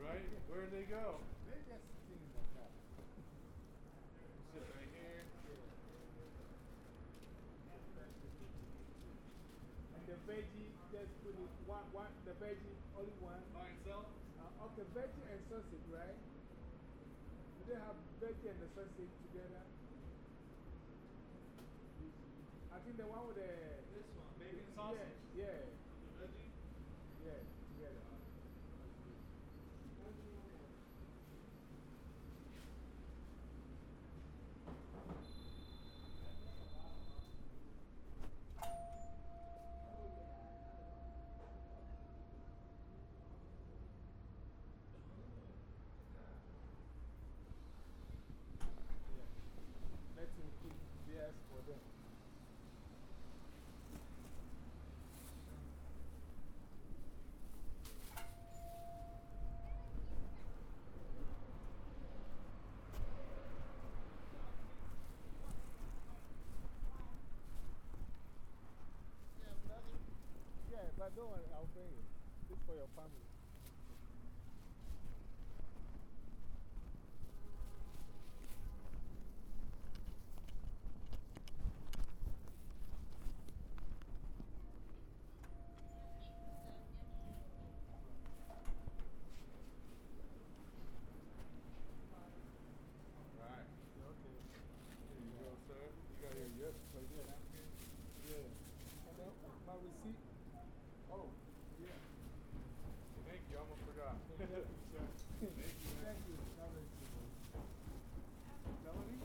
Right? Where'd they go? They just sitting in the car. Sit right here. And the veggie, just put it one, one, the veggie, only one. By itself? Uh, okay, veggie and sausage, right? The sausage together? I think the one with the. This one, bacon sausage. Yeah. yeah. The veggie. Yeah, together. Let him cook theirs for them. Yeah, but don't worry, I'll bring it. This for your family. Right. Okay. Here you go, sir. You got your yep, right there. napkin. Yeah. And then my receipt. Oh, yeah. Thank you, I almost forgot. Thank you, sir. Thank you, man. Thank you. God bless you. Melanie?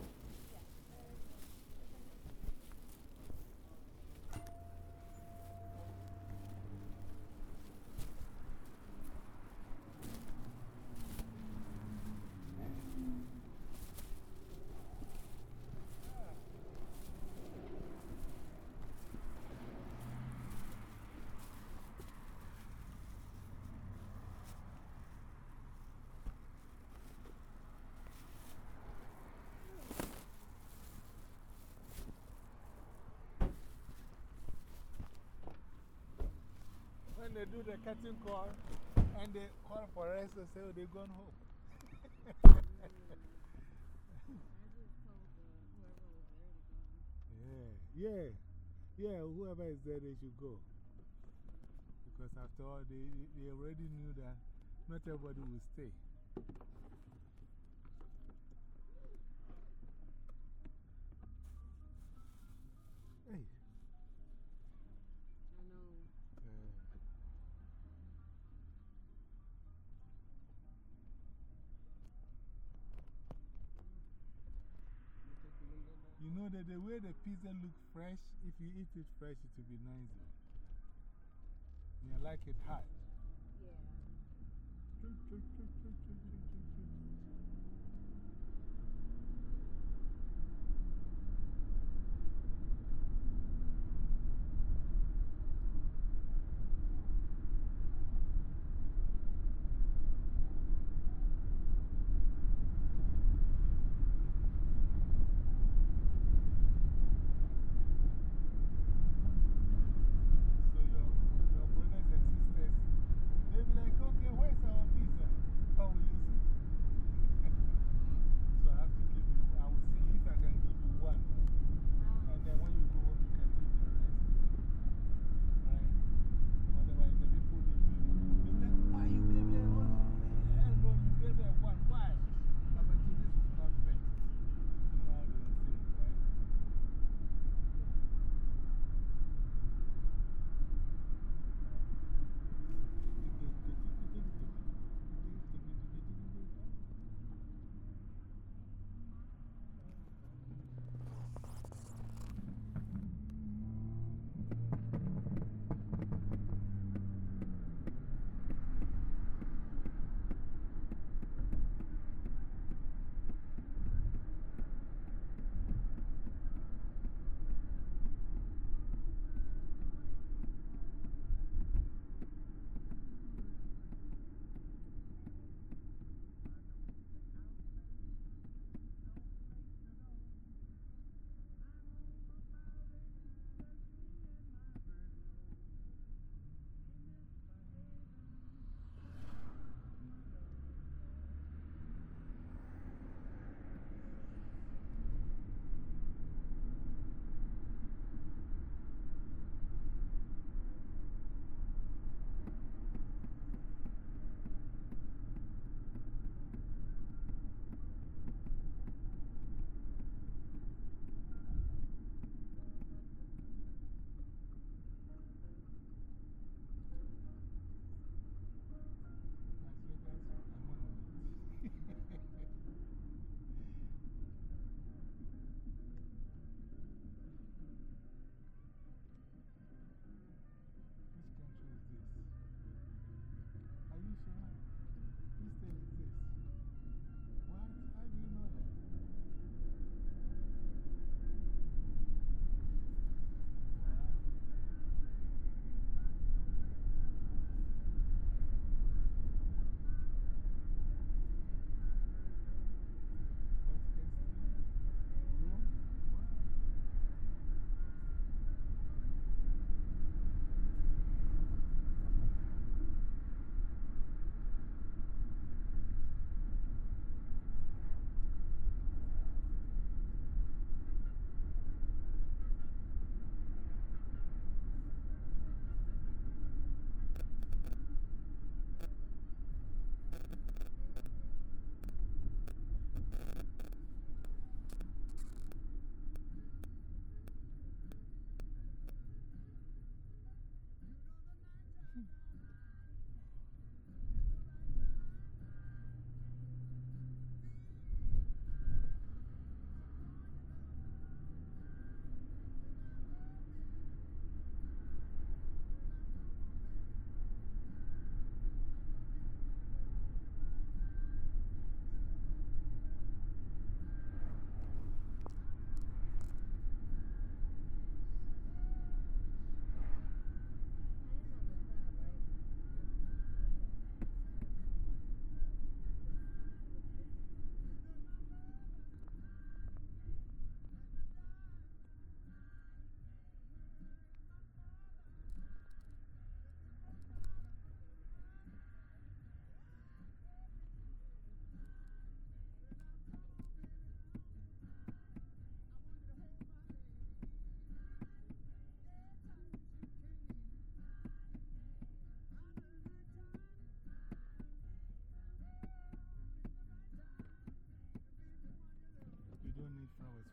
When they do the curtain call and they call for us to say, oh, they're going home. yeah, yeah, yeah, whoever is there, they should go. Because after all, they, they already knew that not everybody will stay. You the way the pizza looks fresh, if you eat it fresh, it will be nice. Yeah, I like it hot. So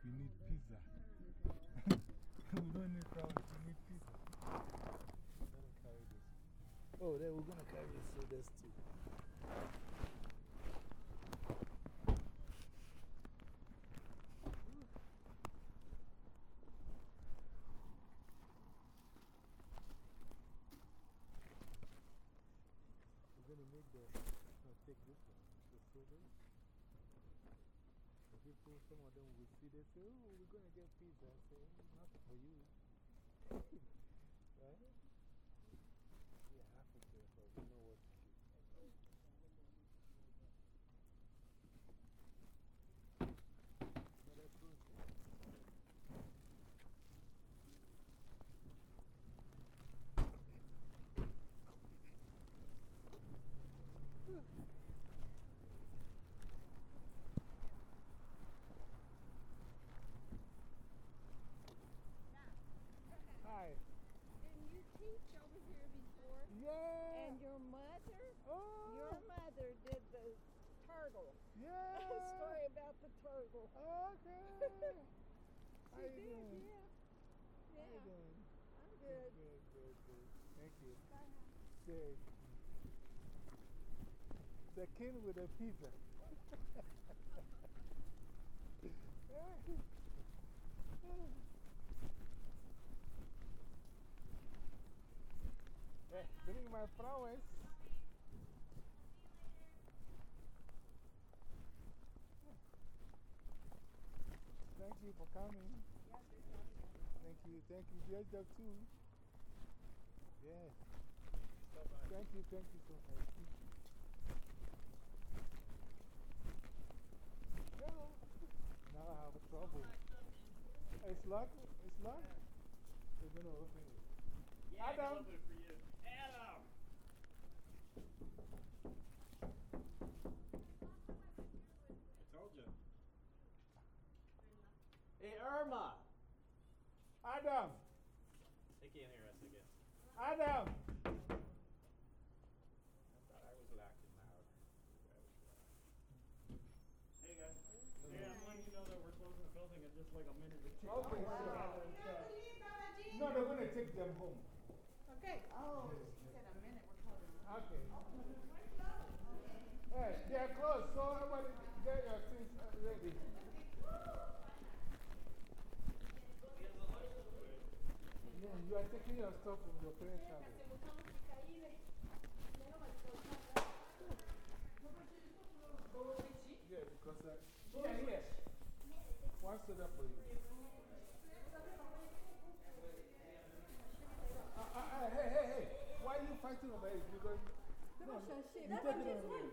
we need pizza. we don't need crowds, we need pizza. Oh, they were going to carry this. so there's they say, oh, we're going to get pizza. I say, not for you. right? Yeah, I have to pay, but we know what to do. Another process. Hi. Didn't you teach over here before? Yeah. And your mother? Oh. Your mother did the turtle. Yeah. story about the turtle. Okay. How She you did, doing? yeah. How you doing? I'm good. Good, good, good. Thank you. Good. The king with the pizza. Hey, bring my flowers. Thank you for coming. Thank you, thank you. There's the too. Yes. Thank you, thank you so much. Hello. Now I have a trouble. It's locked? It's locked? They're going to open it. Adam! Adam! I told you. Hey, Irma! Adam! They can't hear us again. Adam! I thought I was loud and loud. Hey, guys. Hey, I'm letting you know that we're closing the building in just like a minute or two. Okay, No, they're going to take them home. Okay. Oh, she said a minute, we're closing. Okay. Hey, they're closed, so everybody get your things uh, ready. Are taking your stuff from your parents' house. Yeah, because uh, here, here. One soda for you. Uh, uh, uh, hey, hey, hey. Why are you fighting over it? Because. No, you take it me.